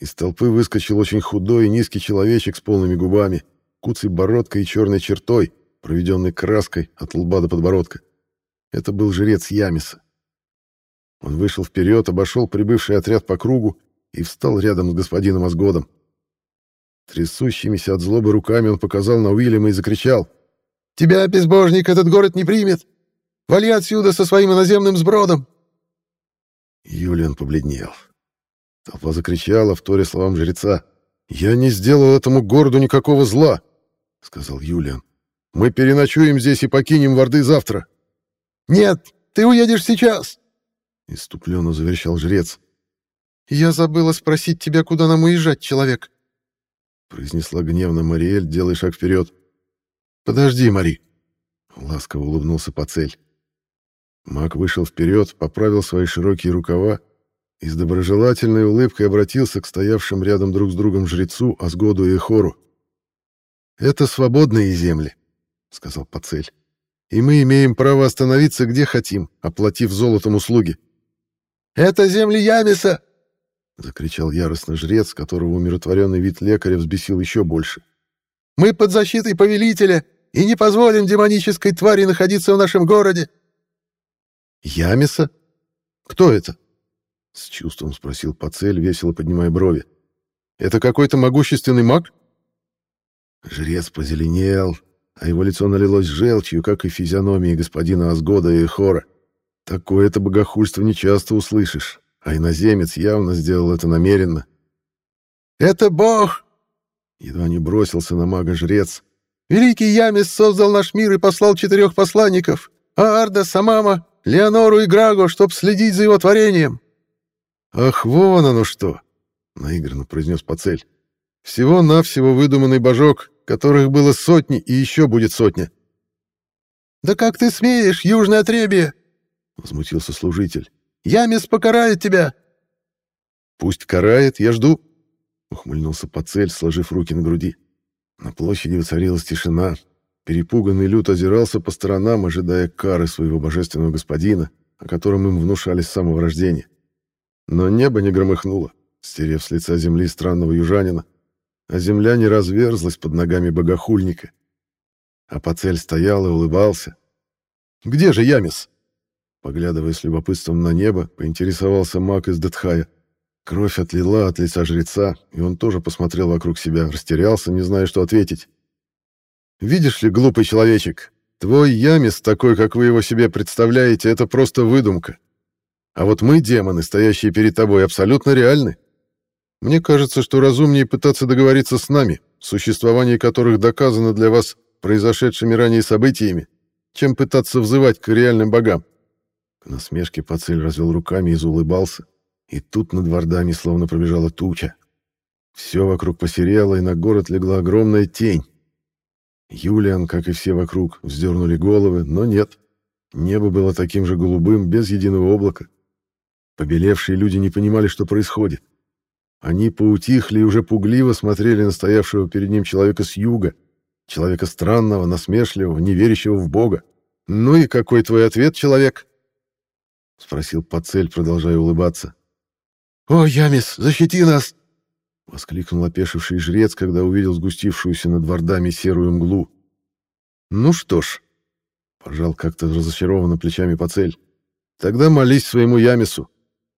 Из толпы выскочил очень худой и низкий человечек с полными губами, куцей бородкой и черной чертой, проведенной краской от лба до подбородка. Это был жрец Ямиса. Он вышел вперед, обошел прибывший отряд по кругу и встал рядом с господином Асгодом. Трясущимися от злобы руками он показал на Уильяма и закричал. «Тебя, безбожник, этот город не примет! Вали отсюда со своим иноземным сбродом! Юлиан побледнел. Толпа закричала, вторя словам жреца. «Я не сделал этому городу никакого зла», — сказал Юлиан. «Мы переночуем здесь и покинем Варды завтра». «Нет, ты уедешь сейчас», — иступленно заверещал жрец. «Я забыла спросить тебя, куда нам уезжать, человек», — произнесла гневно Мариэль, делая шаг вперед. «Подожди, Мари», — ласково улыбнулся Пацель. Маг вышел вперед, поправил свои широкие рукава и с доброжелательной улыбкой обратился к стоявшим рядом друг с другом жрецу, Асгоду и Хору. «Это свободные земли», — сказал Пацель, — «и мы имеем право остановиться где хотим, оплатив золотом услуги». «Это земли Ямиса!» — закричал яростно жрец, которого умиротворенный вид лекаря взбесил еще больше. «Мы под защитой повелителя и не позволим демонической твари находиться в нашем городе!» «Ямиса? Кто это?» — с чувством спросил Пацель, весело поднимая брови. «Это какой-то могущественный маг?» Жрец позеленел, а его лицо налилось желчью, как и физиономии господина Асгода и Хора. Такое-то богохульство нечасто услышишь, а иноземец явно сделал это намеренно. «Это бог!» — едва не бросился на мага жрец. «Великий Ямис создал наш мир и послал четырех посланников — Аарда, Самама Леонору и Граго, чтоб следить за его творением. Ах, вон оно что, наигранно произнес Пацель. Всего-навсего выдуманный божок, которых было сотни и еще будет сотня. Да как ты смеешь, южное отребье? возмутился служитель. Ямис покарает тебя. Пусть карает, я жду, ухмыльнулся Пацель, сложив руки на груди. На площади воцарилась тишина, Перепуганный Люд озирался по сторонам, ожидая кары своего божественного господина, о котором им внушали с самого рождения. Но небо не громыхнуло, стерев с лица земли странного южанина, а земля не разверзлась под ногами богохульника. А Пацель стоял и улыбался. «Где же Ямис?» Поглядывая с любопытством на небо, поинтересовался маг из Детхая. Кровь отлила от лица жреца, и он тоже посмотрел вокруг себя, растерялся, не зная, что ответить. Видишь ли, глупый человечек, твой Ямис, такой, как вы его себе представляете, это просто выдумка. А вот мы, демоны, стоящие перед тобой, абсолютно реальны. Мне кажется, что разумнее пытаться договориться с нами, существование которых доказано для вас произошедшими ранее событиями, чем пытаться взывать к реальным богам. К насмешке Пацель развел руками и заулыбался, и тут над вардами словно пробежала туча. Все вокруг посерело, и на город легла огромная тень. Юлиан, как и все вокруг, вздернули головы, но нет. Небо было таким же голубым, без единого облака. Побелевшие люди не понимали, что происходит. Они поутихли и уже пугливо смотрели на стоявшего перед ним человека с юга, человека странного, насмешливого, не верящего в Бога. «Ну и какой твой ответ, человек?» — спросил Пацель, продолжая улыбаться. «О, Ямис, защити нас!» — воскликнул опешивший жрец, когда увидел сгустившуюся над вардами серую мглу. «Ну что ж», — пожал как-то разочарованно плечами Пацель, — «тогда молись своему Ямису».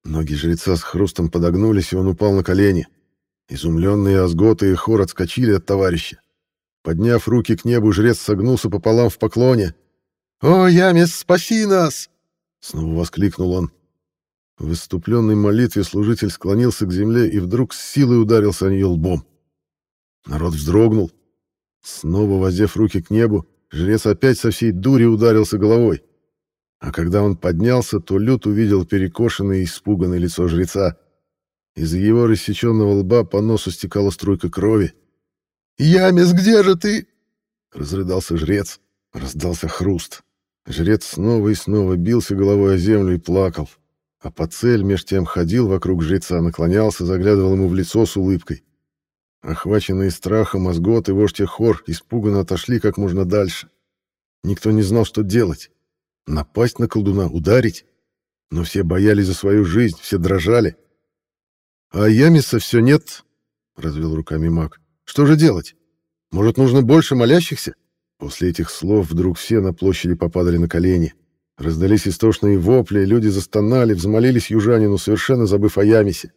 Ноги жреца с хрустом подогнулись, и он упал на колени. Изумленные Азготы и Хор отскочили от товарища. Подняв руки к небу, жрец согнулся пополам в поклоне. «О, Ямис, спаси нас!» Снова воскликнул он. В выступленной молитве служитель склонился к земле и вдруг с силой ударился о нее лбом. Народ вздрогнул. Снова воздев руки к небу, жрец опять со всей дури ударился головой. А когда он поднялся, то Люд увидел перекошенное и испуганное лицо жреца. Из его рассеченного лба по носу стекала струйка крови. «Ямис, где же ты?» — разрыдался жрец. Раздался хруст. Жрец снова и снова бился головой о землю и плакал. А Пацель меж тем ходил вокруг жреца, наклонялся, заглядывал ему в лицо с улыбкой. Охваченные страхом Азгот и вождь Хор испуганно отошли как можно дальше. Никто не знал, что делать. Напасть на колдуна, ударить? Но все боялись за свою жизнь, все дрожали. «А Ямиса все нет», — развел руками маг. «Что же делать? Может, нужно больше молящихся?» После этих слов вдруг все на площади попадали на колени. Раздались истошные вопли, люди застонали, взмолились южанину, совершенно забыв о Ямисе.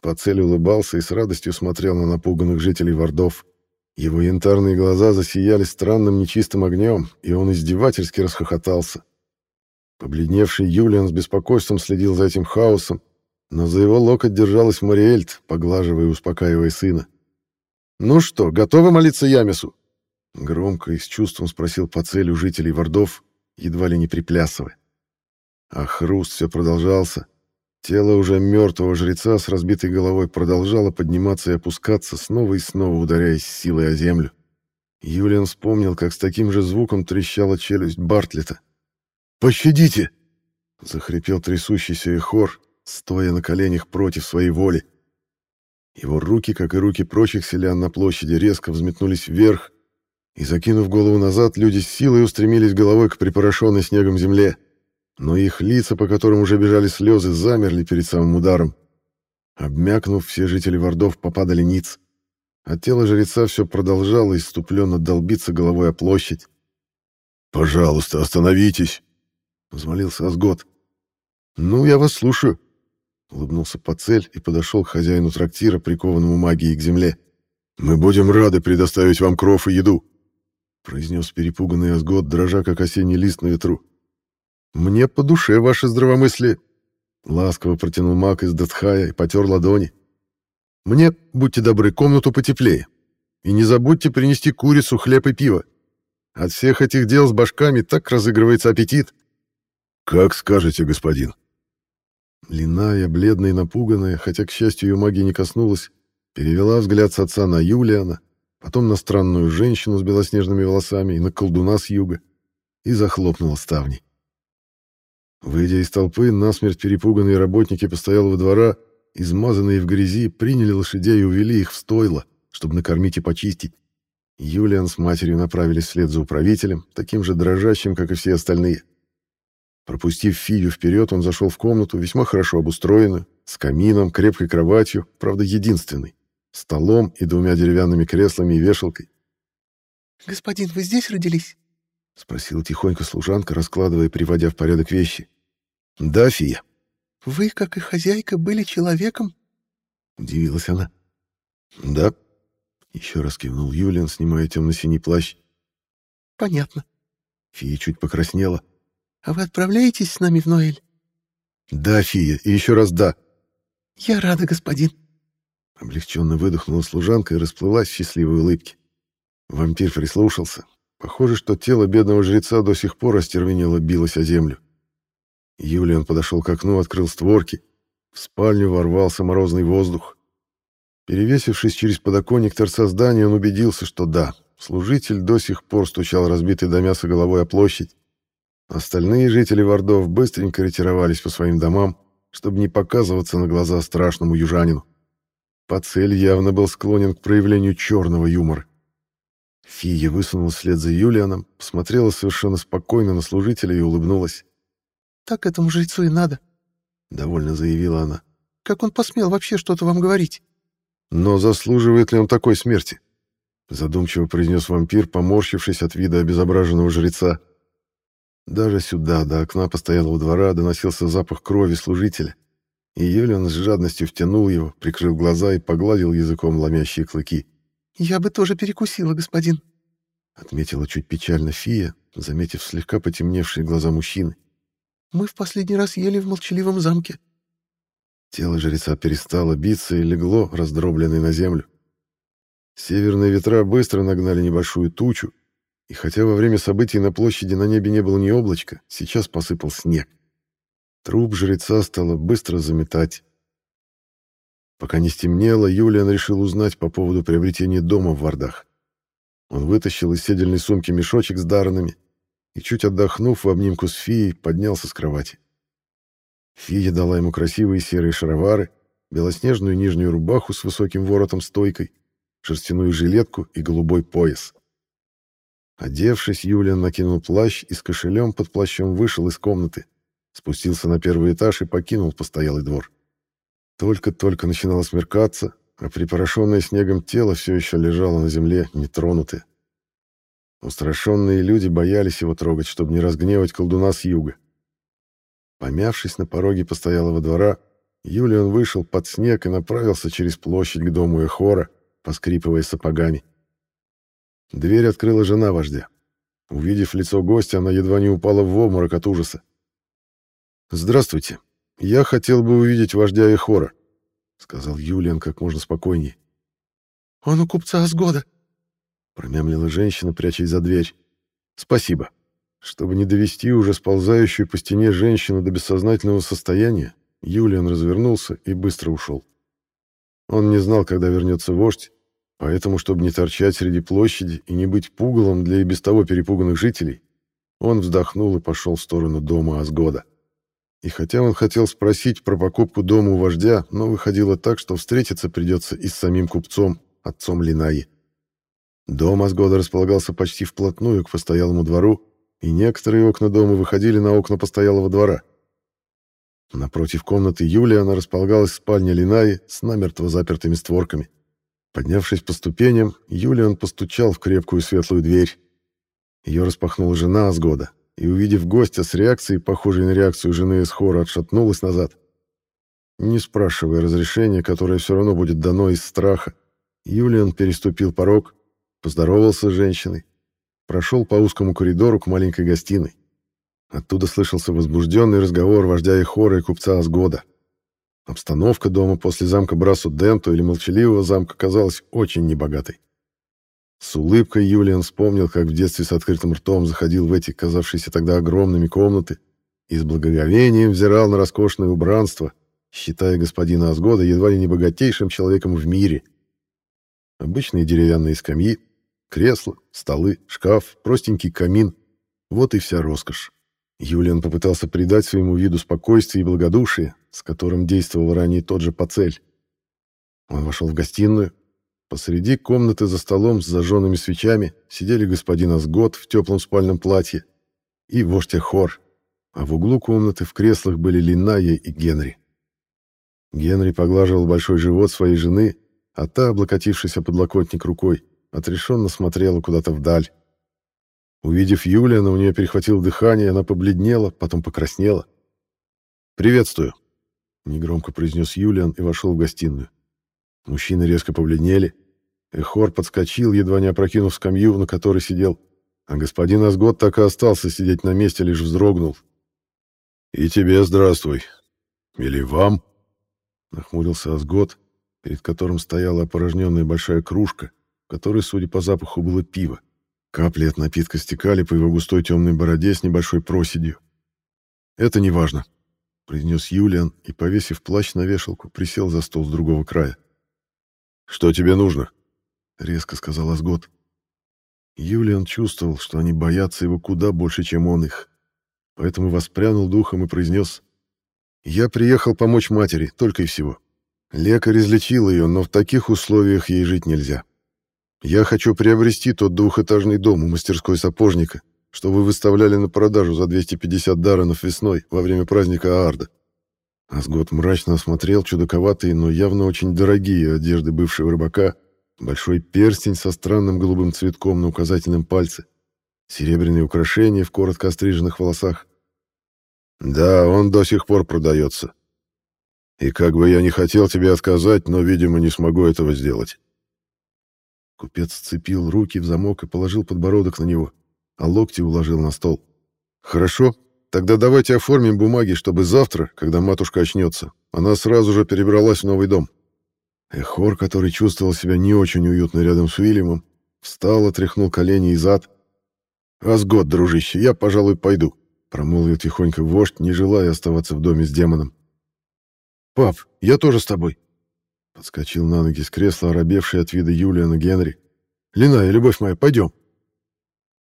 Пацель улыбался и с радостью смотрел на напуганных жителей Вардов. Его янтарные глаза засияли странным нечистым огнем, и он издевательски расхохотался. Побледневший Юлиан с беспокойством следил за этим хаосом, но за его локоть держалась Мариэльт, поглаживая и успокаивая сына. «Ну что, готовы молиться Ямису?» Громко и с чувством спросил Пацель у жителей Вардов, едва ли не приплясывая. А хруст все продолжался. Тело уже мертвого жреца с разбитой головой продолжало подниматься и опускаться, снова и снова ударяясь силой о землю. Юлиан вспомнил, как с таким же звуком трещала челюсть Бартлета. «Пощадите!» — захрипел трясущийся Эхор, стоя на коленях против своей воли. Его руки, как и руки прочих селян на площади, резко взметнулись вверх, и, закинув голову назад, люди с силой устремились головой к припорошенной снегом земле. Но их лица, по которым уже бежали слезы, замерли перед самым ударом. Обмякнув, все жители Вардов попадали ниц. А тело жреца все продолжало иступленно долбиться головой о площадь. «Пожалуйста, остановитесь!» — взмолился Асгот. «Ну, я вас слушаю», — улыбнулся Пацель и подошел к хозяину трактира, прикованному магией к земле. «Мы будем рады предоставить вам кров и еду произнес перепуганный Асгот, дрожа как осенний лист на ветру. «Мне по душе ваше здравомыслие», — ласково протянул маг из Датхая и потер ладони. «Мне, будьте добры, комнату потеплее. И не забудьте принести курицу, хлеб и пиво. От всех этих дел с башками так разыгрывается аппетит». «Как скажете, господин». Линая, бледная и напуганная, хотя, к счастью, ее магия не коснулась, перевела взгляд с отца на Юлиана, потом на странную женщину с белоснежными волосами и на колдуна с юга, и захлопнула ставни. Выйдя из толпы, насмерть перепуганные работники постоялого двора, измазанные в грязи, приняли лошадей и увели их в стойло, чтобы накормить и почистить. Юлиан с матерью направились вслед за управителем, таким же дрожащим, как и все остальные. Пропустив Фию вперед, он зашел в комнату, весьма хорошо обустроенную, с камином, крепкой кроватью, правда, единственной столом и двумя деревянными креслами и вешалкой. «Господин, вы здесь родились?» — спросила тихонько служанка, раскладывая и приводя в порядок вещи. «Да, Фия». «Вы, как и хозяйка, были человеком?» — удивилась она. «Да», — еще раз кивнул Юлиан, снимая темно-синий плащ. «Понятно». Фия чуть покраснела. «А вы отправляетесь с нами в Ноэль?» «Да, Фия, и еще раз да». «Я рада, господин». Облегченно выдохнула служанка и расплылась в счастливой улыбке. Вампир прислушался. Похоже, что тело бедного жреца до сих пор остервенело билось о землю. Юлиан подошел к окну, открыл створки. В спальню ворвался морозный воздух. Перевесившись через подоконник торца здания, он убедился, что да, служитель до сих пор стучал разбитой до мяса головой о площадь. Остальные жители Вардов быстренько ретировались по своим домам, чтобы не показываться на глаза страшному южанину. Пацель явно был склонен к проявлению черного юмора. Фия высунулась вслед за Юлианом, посмотрела совершенно спокойно на служителя и улыбнулась. «Так этому жрецу и надо», — довольно заявила она. «Как он посмел вообще что-то вам говорить?» «Но заслуживает ли он такой смерти?» — задумчиво произнес вампир, поморщившись от вида обезображенного жреца. Даже сюда, до окна постоялого двора, доносился запах крови служителя, и Юлиан с жадностью втянул его, прикрыл глаза и погладил языком ломящие клыки. «Я бы тоже перекусила, господин», — отметила чуть печально Фия, заметив слегка потемневшие глаза мужчины. «Мы в последний раз ели в молчаливом замке». Тело жреца перестало биться и легло, раздробленное на землю. Северные ветра быстро нагнали небольшую тучу, и хотя во время событий на площади на небе не было ни облачка, сейчас посыпал снег. Труп жреца стало быстро заметать. Пока не стемнело, Юлиан решил узнать по поводу приобретения дома в Вардах. Он вытащил из седельной сумки мешочек с даранами и, чуть отдохнув в обнимку с Фией, поднялся с кровати. Фия дала ему красивые серые шаровары, белоснежную нижнюю рубаху с высоким воротом-стойкой, шерстяную жилетку и голубой пояс. Одевшись, Юлиан накинул плащ и с кошелем под плащом вышел из комнаты, спустился на первый этаж и покинул постоялый двор. Только-только начинало смеркаться, а припорошенное снегом тело все еще лежало на земле, нетронутое. Устрашенные люди боялись его трогать, чтобы не разгневать колдуна с юга. Помявшись на пороге постоялого двора, Юлиан вышел под снег и направился через площадь к дому Эхора, поскрипывая сапогами. Дверь открыла жена вождя. Увидев лицо гостя, она едва не упала в обморок от ужаса. «Здравствуйте. Я хотел бы увидеть вождя Эхора», — сказал Юлиан как можно спокойнее. «Он у купца Асгода», — промямлила женщина, прячась за дверь. «Спасибо. Чтобы не довести уже сползающую по стене женщину до бессознательного состояния, Юлиан развернулся и быстро ушел. Он не знал, когда вернется вождь, поэтому, чтобы не торчать среди площади и не быть пугалом для и без того перепуганных жителей, он вздохнул и пошел в сторону дома Асгода. И хотя он хотел спросить про покупку дома у вождя, но выходило так, что встретиться придется и с самим купцом, отцом Линаи. Дом Асгода располагался почти вплотную к постоялому двору, и некоторые окна дома выходили на окна постоялого двора. Напротив комнаты Юлиана располагалась спальня Линаи с намертво запертыми створками. Поднявшись по ступеням, Юлиан постучал в крепкую светлую дверь. Ее распахнула жена Асгода, и, увидев гостя с реакцией, похожей на реакцию жены из хора, отшатнулась назад. Не спрашивая разрешения, которое все равно будет дано из страха, Юлиан переступил порог, поздоровался с женщиной, прошел по узкому коридору к маленькой гостиной. Оттуда слышался возбужденный разговор вождя хора и купца Асгода. Обстановка дома после замка Брасу Денту или молчаливого замка казалась очень небогатой. С улыбкой Юлиан вспомнил, как в детстве с открытым ртом заходил в эти, казавшиеся тогда огромными комнаты, и с благоговением взирал на роскошное убранство, считая господина Асгода едва ли не богатейшим человеком в мире. Обычные деревянные скамьи, кресла, столы, шкаф, простенький камин — вот и вся роскошь. Юлиан попытался придать своему виду спокойствие и благодушие, с которым действовал ранее тот же Пацель. Он вошел в гостиную, Посреди комнаты за столом с зажженными свечами сидели господин Асгот в теплом спальном платье и вождь Хор, а в углу комнаты в креслах были Линая и Генри. Генри поглаживал большой живот своей жены, а та, облокотившись о подлокотник рукой, отрешенно смотрела куда-то вдаль. Увидев Юлиана, у нее перехватило дыхание, она побледнела, потом покраснела. «Приветствую», — негромко произнес Юлиан и вошел в гостиную. Мужчины резко побледнели. Эхор подскочил, едва не опрокинув скамью, на которой сидел, а господин Асгот так и остался сидеть на месте, лишь вздрогнул. «И тебе здравствуй. Или вам?» Нахмурился Асгот, перед которым стояла опорожненная большая кружка, в которой, судя по запаху, было пиво. Капли от напитка стекали по его густой темной бороде с небольшой проседью. «Это не важно», — произнес Юлиан и, повесив плащ на вешалку, присел за стол с другого края. «Что тебе нужно?» — резко сказал Асгот. Юлиан чувствовал, что они боятся его куда больше, чем он их. Поэтому воспрянул духом и произнес. «Я приехал помочь матери, только и всего. Лекарь излечил ее, но в таких условиях ей жить нельзя. Я хочу приобрести тот двухэтажный дом у мастерской сапожника, что вы выставляли на продажу за 250 даренов весной во время праздника Аарда». Асгот мрачно осмотрел чудаковатые, но явно очень дорогие одежды бывшего рыбака большой перстень со странным голубым цветком на указательном пальце, серебряные украшения в коротко остриженных волосах. Да, он до сих пор продается. И как бы я не хотел тебе отказать, но, видимо, не смогу этого сделать. Купец сцепил руки в замок и положил подбородок на него, а локти уложил на стол. Хорошо, тогда давайте оформим бумаги, чтобы завтра, когда матушка очнется, она сразу же перебралась в новый дом. Эхор, который чувствовал себя не очень уютно рядом с Уильямом, встал, отряхнул колени и зад. «Асгот, дружище, я, пожалуй, пойду», — промолвил тихонько вождь, не желая оставаться в доме с демоном. «Пап, я тоже с тобой», — подскочил на ноги с кресла, оробевший от вида Юлиана Генри. «Линая, любовь моя, пойдем».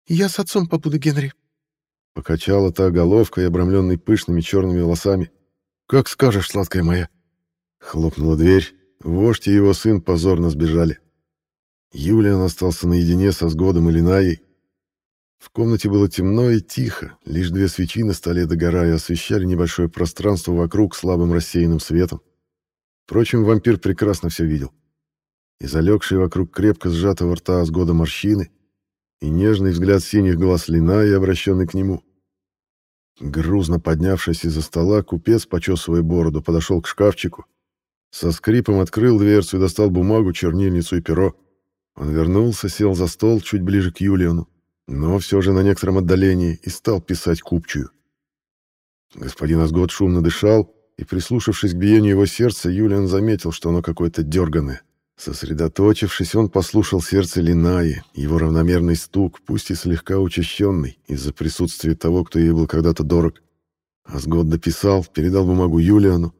«Я с отцом побуду, Генри», — покачала та головкой, обрамленной пышными черными волосами. «Как скажешь, сладкая моя». Хлопнула дверь, Вождь и его сын позорно сбежали. Юлиан остался наедине со Сгодом и Линаей. В комнате было темно и тихо, лишь две свечи на столе догорая освещали небольшое пространство вокруг слабым рассеянным светом. Впрочем, вампир прекрасно все видел. И залегшие вокруг крепко сжатого рта Сгода морщины, и нежный взгляд синих глаз Линаи, обращенный к нему. Грузно поднявшись из-за стола, купец, почесывая бороду, подошел к шкафчику со скрипом открыл дверцу и достал бумагу, чернильницу и перо. Он вернулся, сел за стол чуть ближе к Юлиану, но все же на некотором отдалении, и стал писать купчую. Господин Асгот шумно дышал, и, прислушавшись к биению его сердца, Юлиан заметил, что оно какое-то дерганое. Сосредоточившись, он послушал сердце Линаи, его равномерный стук, пусть и слегка учащенный, из-за присутствия того, кто ей был когда-то дорог. Асгот дописал, передал бумагу Юлиану,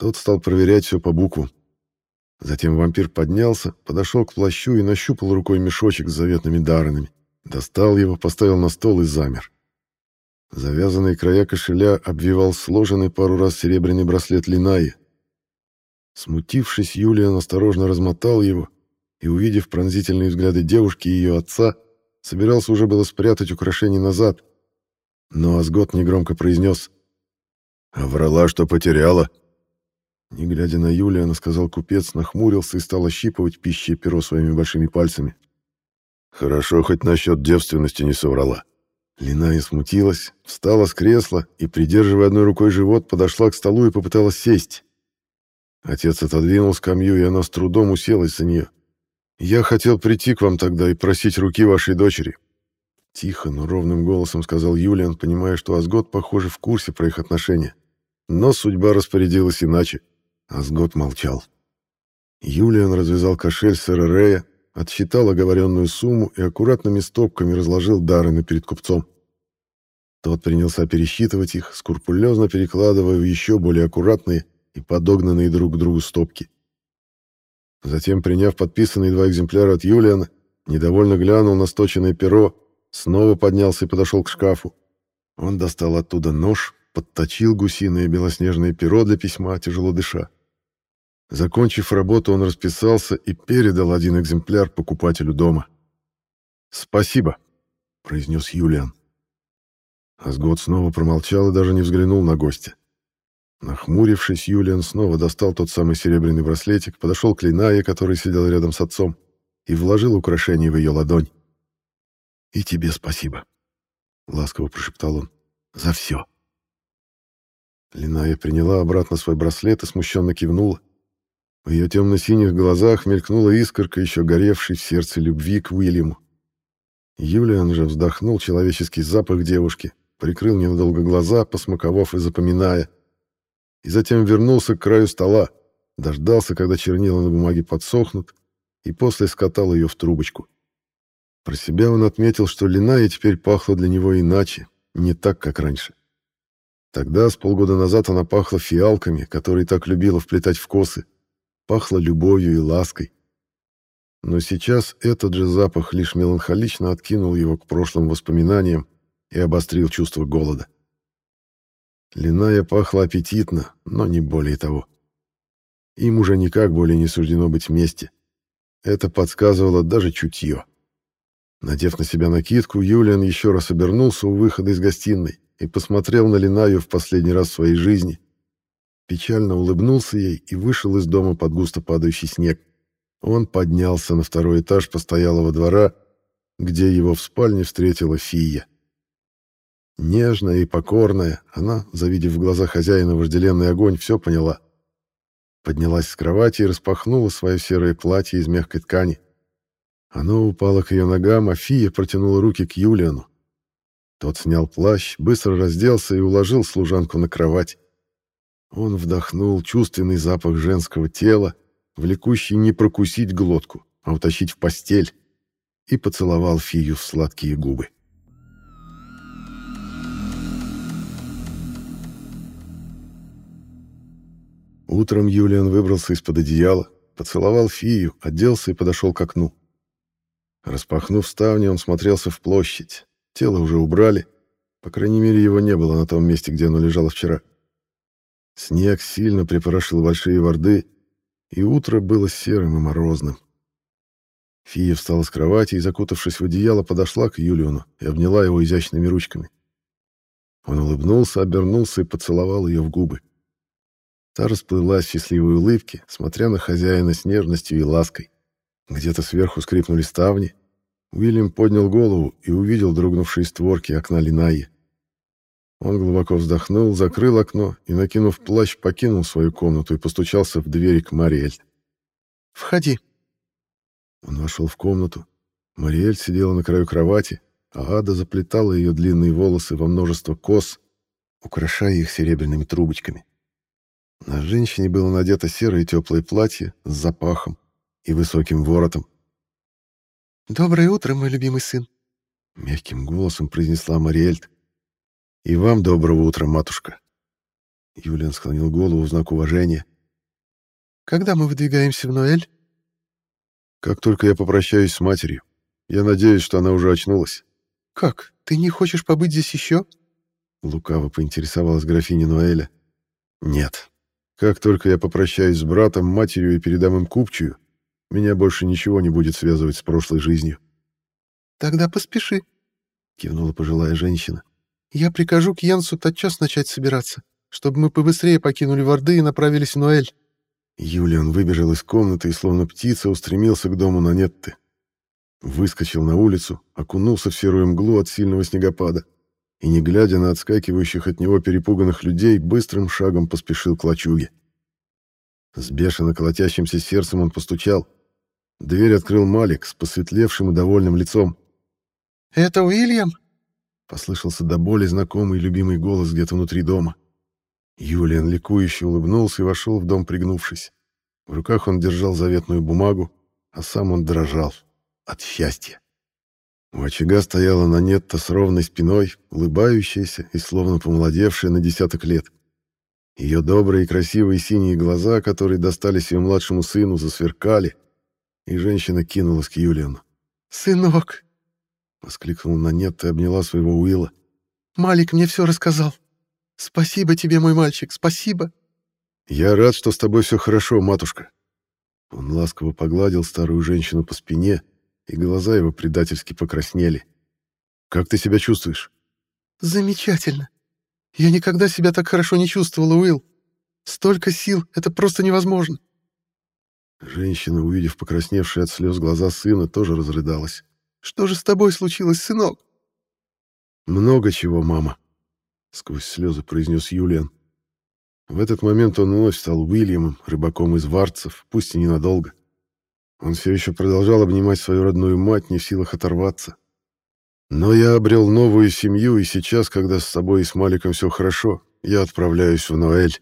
тот стал проверять все по буквам. Затем вампир поднялся, подошел к плащу и нащупал рукой мешочек с заветными дарами. Достал его, поставил на стол и замер. Завязанные края кошеля обвивал сложенный пару раз серебряный браслет Линаи. Смутившись, Юлиан осторожно размотал его и, увидев пронзительные взгляды девушки и ее отца, собирался уже было спрятать украшение назад. Но Асгот негромко произнес «А врала, что потеряла». Не глядя на Юлиана, сказал купец, нахмурился и стал ощипывать пищей перо своими большими пальцами. «Хорошо, хоть насчет девственности не соврала». Линая смутилась, встала с кресла и, придерживая одной рукой живот, подошла к столу и попыталась сесть. Отец отодвинул скамью, и она с трудом уселась за нее. «Я хотел прийти к вам тогда и просить руки вашей дочери». Тихо, но ровным голосом сказал Юлиан, понимая, что Асгот, похоже, в курсе про их отношения. Но судьба распорядилась иначе. Асгот молчал. Юлиан развязал кошель сэра Рея, отсчитал оговоренную сумму и аккуратными стопками разложил дарами перед купцом. Тот принялся пересчитывать их, скрупулезно перекладывая в еще более аккуратные и подогнанные друг к другу стопки. Затем, приняв подписанные два экземпляра от Юлиана, недовольно глянул на сточенное перо, снова поднялся и подошел к шкафу. Он достал оттуда нож, подточил гусиное белоснежное перо для письма, тяжело дыша. Закончив работу, он расписался и передал один экземпляр покупателю дома. «Спасибо», — произнес Юлиан. Асгот снова промолчал и даже не взглянул на гостя. Нахмурившись, Юлиан снова достал тот самый серебряный браслетик, подошел к Линае, который сидел рядом с отцом, и вложил украшение в ее ладонь. «И тебе спасибо», — ласково прошептал он, — «за все». Линая приняла обратно свой браслет и смущенно кивнула. В ее темно-синих глазах мелькнула искорка, еще горевшей в сердце любви к Уильяму. Юлиан же вздохнул человеческий запах девушки, прикрыл ненадолго глаза, посмаковав и запоминая, и затем вернулся к краю стола, дождался, когда чернила на бумаге подсохнут, и после скатал ее в трубочку. Про себя он отметил, что Линая теперь пахла для него иначе, не так, как раньше. Тогда, с полгода назад, она пахла фиалками, которые так любила вплетать в косы, пахла любовью и лаской. Но сейчас этот же запах лишь меланхолично откинул его к прошлым воспоминаниям и обострил чувство голода. Линая пахла аппетитно, но не более того. Им уже никак более не суждено быть вместе. Это подсказывало даже чутье. Надев на себя накидку, Юлиан еще раз обернулся у выхода из гостиной и посмотрел на Линаю в последний раз в своей жизни. Печально улыбнулся ей и вышел из дома под густо падающий снег. Он поднялся на второй этаж постоялого двора, где его в спальне встретила Фия. Нежная и покорная, она, завидев в глазах хозяина вожделенный огонь, все поняла. Поднялась с кровати и распахнула свое серое платье из мягкой ткани. Оно упало к ее ногам, а Фия протянула руки к Юлиану. Тот снял плащ, быстро разделся и уложил служанку на кровать. Он вдохнул чувственный запах женского тела, влекущий не прокусить глотку, а утащить в постель, и поцеловал Фию в сладкие губы. Утром Юлиан выбрался из-под одеяла, поцеловал Фию, оделся и подошел к окну. Распахнув ставни, он смотрелся в площадь. Тело уже убрали. По крайней мере, его не было на том месте, где оно лежало вчера. Снег сильно припорошил большие ворды, и утро было серым и морозным. Фия встала с кровати и, закутавшись в одеяло, подошла к Юлиону и обняла его изящными ручками. Он улыбнулся, обернулся и поцеловал ее в губы. Та расплылась в счастливой улыбке, смотря на хозяина с нежностью и лаской. Где-то сверху скрипнули ставни. Уильям поднял голову и увидел дрогнувшие створки окна Линаи. Он глубоко вздохнул, закрыл окно и, накинув плащ, покинул свою комнату и постучался в двери к Мариэль. «Входи». Он вошел в комнату. Мариэль сидела на краю кровати, а Ада заплетала ее длинные волосы во множество кос, украшая их серебряными трубочками. На женщине было надето серое теплое платье с запахом, и высоким воротом. «Доброе утро, мой любимый сын», — мягким голосом произнесла Мариэльт. «И вам доброго утра, матушка». Юлиан склонил голову в знак уважения. «Когда мы выдвигаемся в Ноэль?» «Как только я попрощаюсь с матерью. Я надеюсь, что она уже очнулась». «Как? Ты не хочешь побыть здесь еще?» Лукаво поинтересовалась графиня Ноэля. «Нет. Как только я попрощаюсь с братом, матерью и передам им купчую, меня больше ничего не будет связывать с прошлой жизнью. Тогда поспеши, кивнула пожилая женщина. Я прикажу к Янсу тотчас начать собираться, чтобы мы побыстрее покинули Варды и направились в Ноэль. Юлиан выбежал из комнаты и, словно птица, устремился к дому Нанетты. Выскочил на улицу, окунулся в серую мглу от сильного снегопада и, не глядя на отскакивающих от него перепуганных людей, быстрым шагом поспешил к лачуге. С бешено колотящимся сердцем он постучал — Дверь открыл Малик с посветлевшим и довольным лицом. «Это Уильям?» — послышался до боли знакомый любимый голос где-то внутри дома. Юлиан ликующе улыбнулся и вошел в дом, пригнувшись. В руках он держал заветную бумагу, а сам он дрожал от счастья. У очага стояла Нанетта с ровной спиной, улыбающаяся и словно помолодевшая на десяток лет. Ее добрые и красивые синие глаза, которые достались ее младшему сыну, засверкали, и женщина кинулась к Юлиану. «Сынок!» — воскликнула Нанетта и обняла своего Уилла. «Малик мне все рассказал. Спасибо тебе, мой мальчик, спасибо!» «Я рад, что с тобой все хорошо, матушка». Он ласково погладил старую женщину по спине, и глаза его предательски покраснели. «Как ты себя чувствуешь?» «Замечательно. Я никогда себя так хорошо не чувствовала, Уилл. Столько сил, это просто невозможно. Женщина, увидев покрасневшие от слез глаза сына, тоже разрыдалась. «Что же с тобой случилось, сынок?» «Много чего, мама», — сквозь слезы произнес Юлиан. В этот момент он вновь стал Уильямом, рыбаком из Варцев, пусть и ненадолго. Он все еще продолжал обнимать свою родную мать, не в силах оторваться. Но я обрел новую семью, и сейчас, когда с собой и с Маликом все хорошо, я отправляюсь в Ноэль.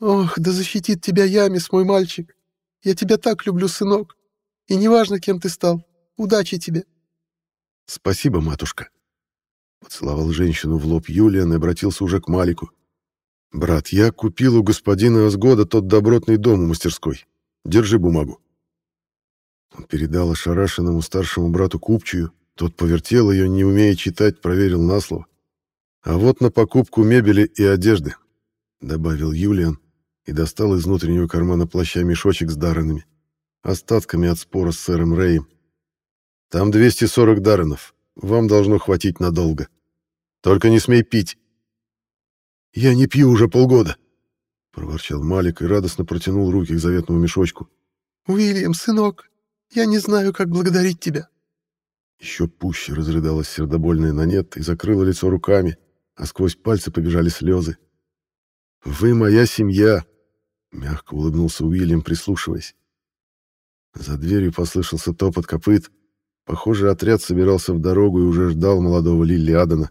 «Ох, да защитит тебя Ямис, мой мальчик!» Я тебя так люблю, сынок. И неважно, кем ты стал. Удачи тебе. «Спасибо, матушка». Поцеловал женщину в лоб Юлиан и обратился уже к Малику. «Брат, я купил у господина Асгода тот добротный дом у мастерской. Держи бумагу». Он передал ошарашенному старшему брату купчую, тот повертел ее, не умея читать, проверил на слово. «А вот на покупку мебели и одежды», — добавил Юлиан и достал из внутреннего кармана плаща мешочек с даренами, остатками от спора с сэром Рэем. «Там 240 даренов. Вам должно хватить надолго. Только не смей пить». «Я не пью уже полгода», — проворчал Малик и радостно протянул руки к заветному мешочку. «Уильям, сынок, я не знаю, как благодарить тебя». Еще пуще разрыдалась сердобольная Нанетта и закрыла лицо руками, а сквозь пальцы побежали слезы. «Вы моя семья!» — мягко улыбнулся Уильям, прислушиваясь. За дверью послышался топот копыт. Похоже, отряд собирался в дорогу и уже ждал молодого Лилли Адана.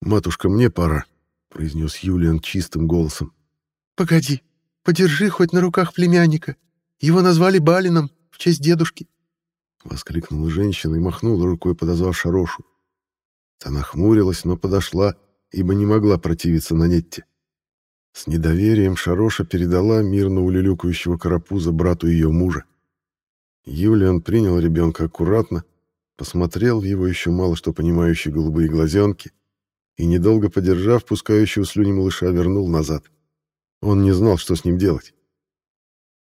«Матушка, мне пора», — произнес Юлиан чистым голосом. «Погоди, подержи хоть на руках племянника. Его назвали Балином в честь дедушки». Воскликнула женщина и махнула рукой, подозвав Шарошу. Та нахмурилась, но подошла, ибо не могла противиться на Нетте. С недоверием Шароша передала мирно улюлюкающего карапуза брату ее мужа. Юлиан принял ребенка аккуратно, посмотрел в его еще мало что понимающие голубые глазенки и, недолго подержав пускающего слюни малыша, вернул назад. Он не знал, что с ним делать.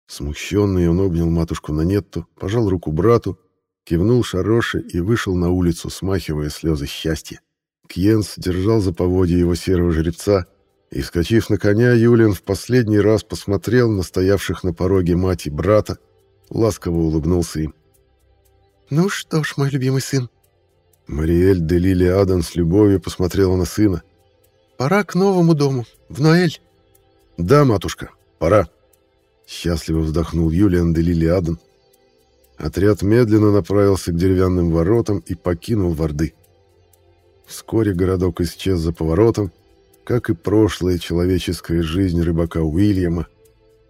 Смущенный, он обнял матушку Нанетту, пожал руку брату кивнул Шароши и вышел на улицу, смахивая слезы счастья. Кьенс держал за поводья его серого жеребца, и, скачив на коня, Юлиан в последний раз посмотрел на стоявших на пороге мать и брата, ласково улыбнулся им. «Ну что ж, мой любимый сын». Мариэль де Лили Адан с любовью посмотрела на сына. «Пора к новому дому, в Ноэль». «Да, матушка, пора». Счастливо вздохнул Юлиан де Лили Адан Отряд медленно направился к деревянным воротам и покинул Варды. Вскоре городок исчез за поворотом, как и прошлая человеческая жизнь рыбака Уильяма,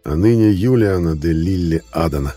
а ныне Юлиана де Лилли Адана.